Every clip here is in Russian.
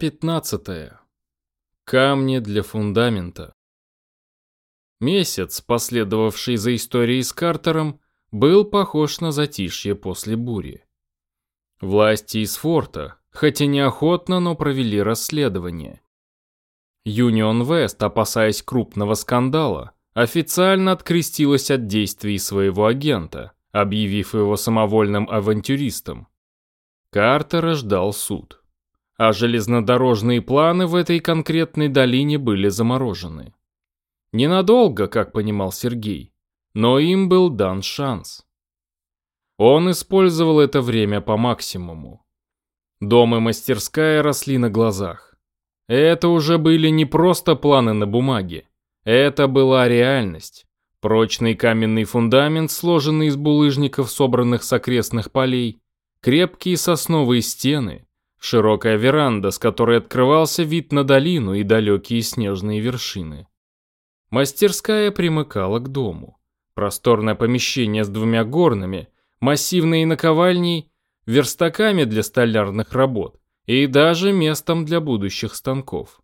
15. Камни для фундамента. Месяц, последовавший за историей с Картером, был похож на затишье после бури. Власти из форта, хотя неохотно, но провели расследование. Юнион Вест, опасаясь крупного скандала, официально открестилась от действий своего агента, объявив его самовольным авантюристом. Картера ждал суд а железнодорожные планы в этой конкретной долине были заморожены. Ненадолго, как понимал Сергей, но им был дан шанс. Он использовал это время по максимуму. Дом и мастерская росли на глазах. Это уже были не просто планы на бумаге. Это была реальность. Прочный каменный фундамент, сложенный из булыжников, собранных с окрестных полей, крепкие сосновые стены, Широкая веранда, с которой открывался вид на долину и далекие снежные вершины. Мастерская примыкала к дому. Просторное помещение с двумя горными, массивной наковальней, верстаками для столярных работ и даже местом для будущих станков.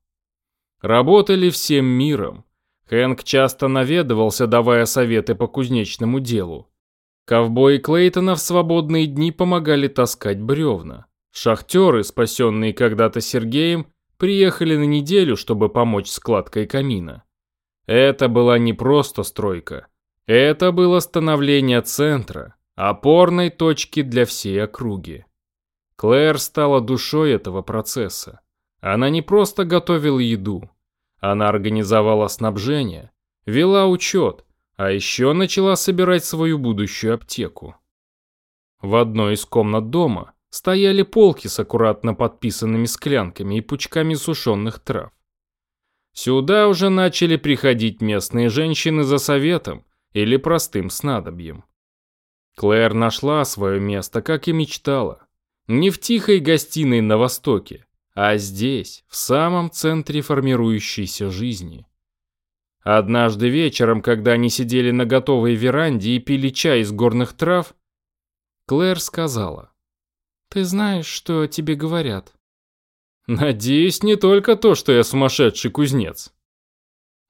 Работали всем миром. Хэнк часто наведывался, давая советы по кузнечному делу. Ковбои Клейтона в свободные дни помогали таскать бревна. Шахтеры, спасенные когда-то Сергеем, приехали на неделю, чтобы помочь с кладкой камина. Это была не просто стройка. Это было становление центра, опорной точки для всей округи. Клэр стала душой этого процесса. Она не просто готовила еду. Она организовала снабжение, вела учет, а еще начала собирать свою будущую аптеку. В одной из комнат дома стояли полки с аккуратно подписанными склянками и пучками сушеных трав. Сюда уже начали приходить местные женщины за советом или простым снадобьем. Клэр нашла свое место, как и мечтала. Не в тихой гостиной на востоке, а здесь, в самом центре формирующейся жизни. Однажды вечером, когда они сидели на готовой веранде и пили чай из горных трав, Клэр сказала – ты знаешь, что тебе говорят. Надеюсь, не только то, что я сумасшедший кузнец.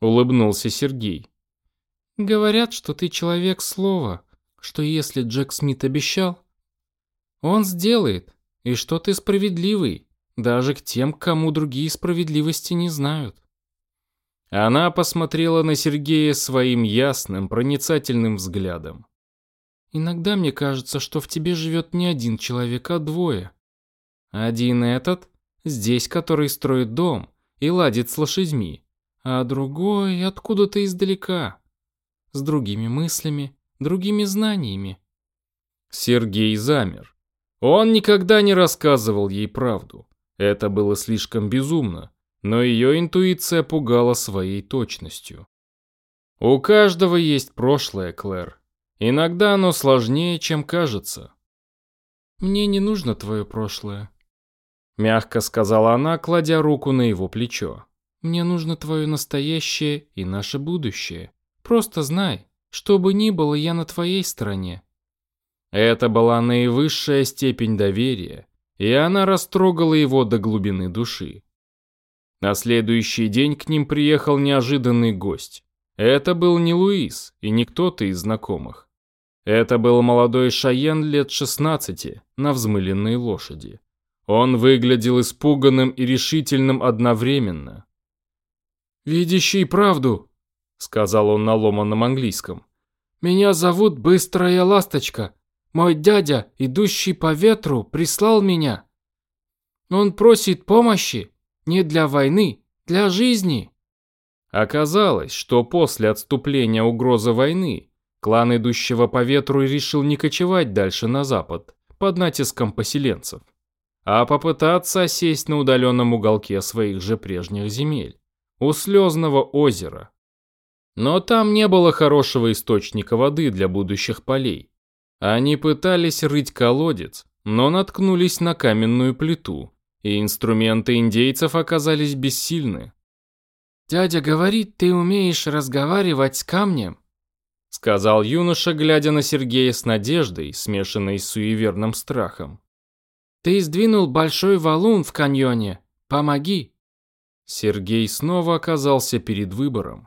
Улыбнулся Сергей. Говорят, что ты человек слова, что если Джек Смит обещал, он сделает, и что ты справедливый, даже к тем, кому другие справедливости не знают. Она посмотрела на Сергея своим ясным, проницательным взглядом. Иногда мне кажется, что в тебе живет не один человек, а двое. Один этот, здесь который строит дом и ладит с лошадьми, а другой откуда-то издалека, с другими мыслями, другими знаниями. Сергей замер. Он никогда не рассказывал ей правду. Это было слишком безумно, но ее интуиция пугала своей точностью. У каждого есть прошлое, Клэр. Иногда оно сложнее, чем кажется. «Мне не нужно твое прошлое», — мягко сказала она, кладя руку на его плечо. «Мне нужно твое настоящее и наше будущее. Просто знай, что бы ни было, я на твоей стороне». Это была наивысшая степень доверия, и она растрогала его до глубины души. На следующий день к ним приехал неожиданный гость. Это был не Луис и не кто-то из знакомых. Это был молодой Шаен лет 16 на взмыленной лошади. Он выглядел испуганным и решительным одновременно. «Видящий правду», — сказал он на ломаном английском. «Меня зовут Быстрая Ласточка. Мой дядя, идущий по ветру, прислал меня. Он просит помощи не для войны, для жизни». Оказалось, что после отступления угрозы войны Клан идущего по ветру решил не кочевать дальше на запад, под натиском поселенцев, а попытаться осесть на удаленном уголке своих же прежних земель, у Слезного озера. Но там не было хорошего источника воды для будущих полей. Они пытались рыть колодец, но наткнулись на каменную плиту, и инструменты индейцев оказались бессильны. «Дядя говорит, ты умеешь разговаривать с камнем?» Сказал юноша, глядя на Сергея с надеждой, смешанной с суеверным страхом. Ты сдвинул большой валун в каньоне, Помоги. Сергей снова оказался перед выбором.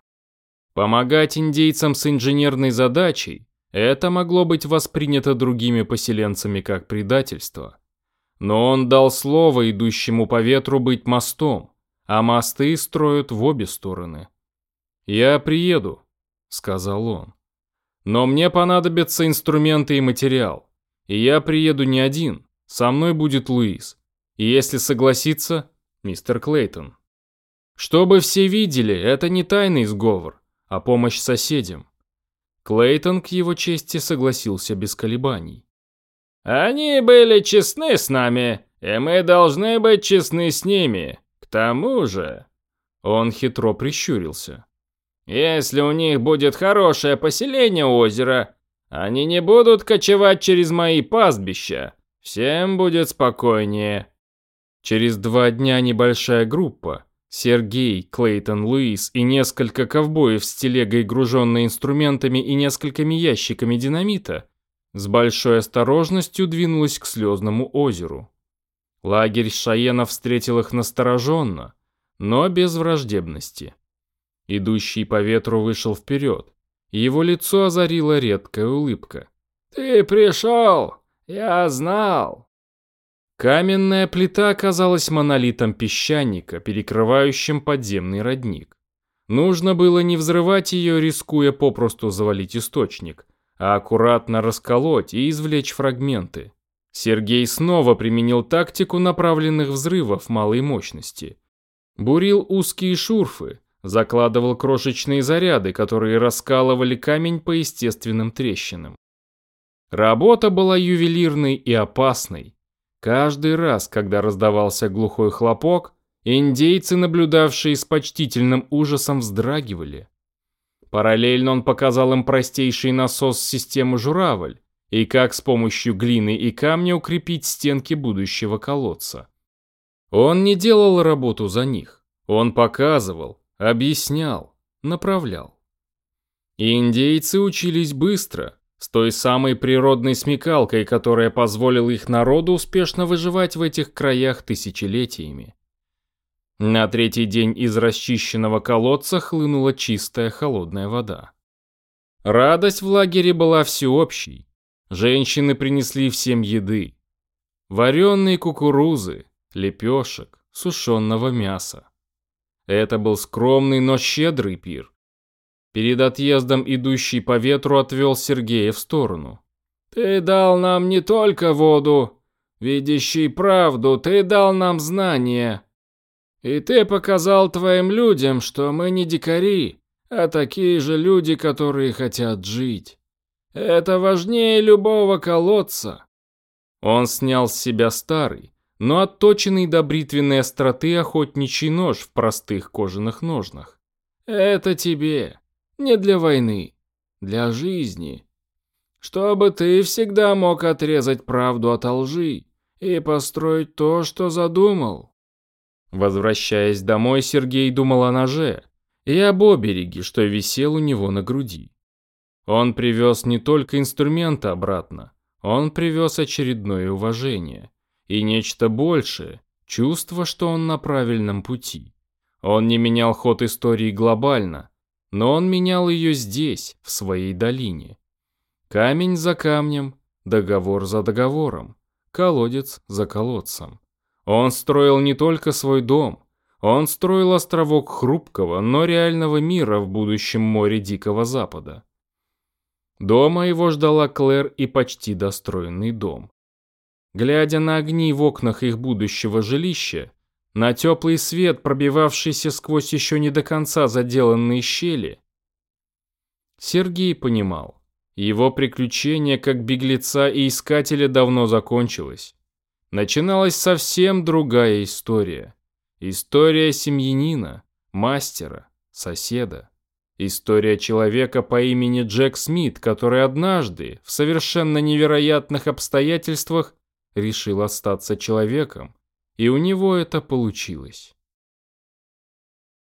Помогать индейцам с инженерной задачей – это могло быть воспринято другими поселенцами как предательство. Но он дал слово идущему по ветру быть мостом, а мосты строят в обе стороны. «Я приеду», – сказал он. «Но мне понадобятся инструменты и материал. И я приеду не один, со мной будет Луис. И если согласится, мистер Клейтон». Чтобы все видели, это не тайный сговор, а помощь соседям. Клейтон к его чести согласился без колебаний. Они были честны с нами, и мы должны быть честны с ними. К тому же... Он хитро прищурился. Если у них будет хорошее поселение озера, они не будут кочевать через мои пастбища. Всем будет спокойнее. Через два дня небольшая группа, Сергей, Клейтон, Луис и несколько ковбоев с телегой, груженной инструментами и несколькими ящиками динамита, с большой осторожностью двинулась к Слезному озеру. Лагерь Шаена встретил их настороженно, но без враждебности. Идущий по ветру вышел вперед, его лицо озарила редкая улыбка. «Ты пришел! Я знал!» Каменная плита оказалась монолитом песчаника, перекрывающим подземный родник. Нужно было не взрывать ее, рискуя попросту завалить источник, а аккуратно расколоть и извлечь фрагменты. Сергей снова применил тактику направленных взрывов малой мощности. Бурил узкие шурфы, закладывал крошечные заряды, которые раскалывали камень по естественным трещинам. Работа была ювелирной и опасной. Каждый раз, когда раздавался глухой хлопок, индейцы, наблюдавшие с почтительным ужасом, вздрагивали. Параллельно он показал им простейший насос системы «Журавль» и как с помощью глины и камня укрепить стенки будущего колодца. Он не делал работу за них. Он показывал, объяснял, направлял. И индейцы учились быстро – с той самой природной смекалкой, которая позволила их народу успешно выживать в этих краях тысячелетиями. На третий день из расчищенного колодца хлынула чистая холодная вода. Радость в лагере была всеобщей. Женщины принесли всем еды. Вареные кукурузы, лепешек, сушеного мяса. Это был скромный, но щедрый пир, Перед отъездом идущий по ветру отвел Сергея в сторону. «Ты дал нам не только воду, видящий правду, ты дал нам знания. И ты показал твоим людям, что мы не дикари, а такие же люди, которые хотят жить. Это важнее любого колодца». Он снял с себя старый, но отточенный до бритвенной остроты охотничий нож в простых кожаных ножнах. «Это тебе. Не для войны, для жизни. Чтобы ты всегда мог отрезать правду от лжи и построить то, что задумал. Возвращаясь домой, Сергей думал о ноже и об обереге, что висел у него на груди. Он привез не только инструменты обратно, он привез очередное уважение и нечто большее, чувство, что он на правильном пути. Он не менял ход истории глобально, но он менял ее здесь, в своей долине. Камень за камнем, договор за договором, колодец за колодцем. Он строил не только свой дом, он строил островок хрупкого, но реального мира в будущем море Дикого Запада. Дома его ждала Клэр и почти достроенный дом. Глядя на огни в окнах их будущего жилища, на теплый свет, пробивавшийся сквозь еще не до конца заделанные щели. Сергей понимал, его приключение как беглеца и искателя давно закончилось. Начиналась совсем другая история. История семьянина, мастера, соседа. История человека по имени Джек Смит, который однажды, в совершенно невероятных обстоятельствах, решил остаться человеком, и у него это получилось.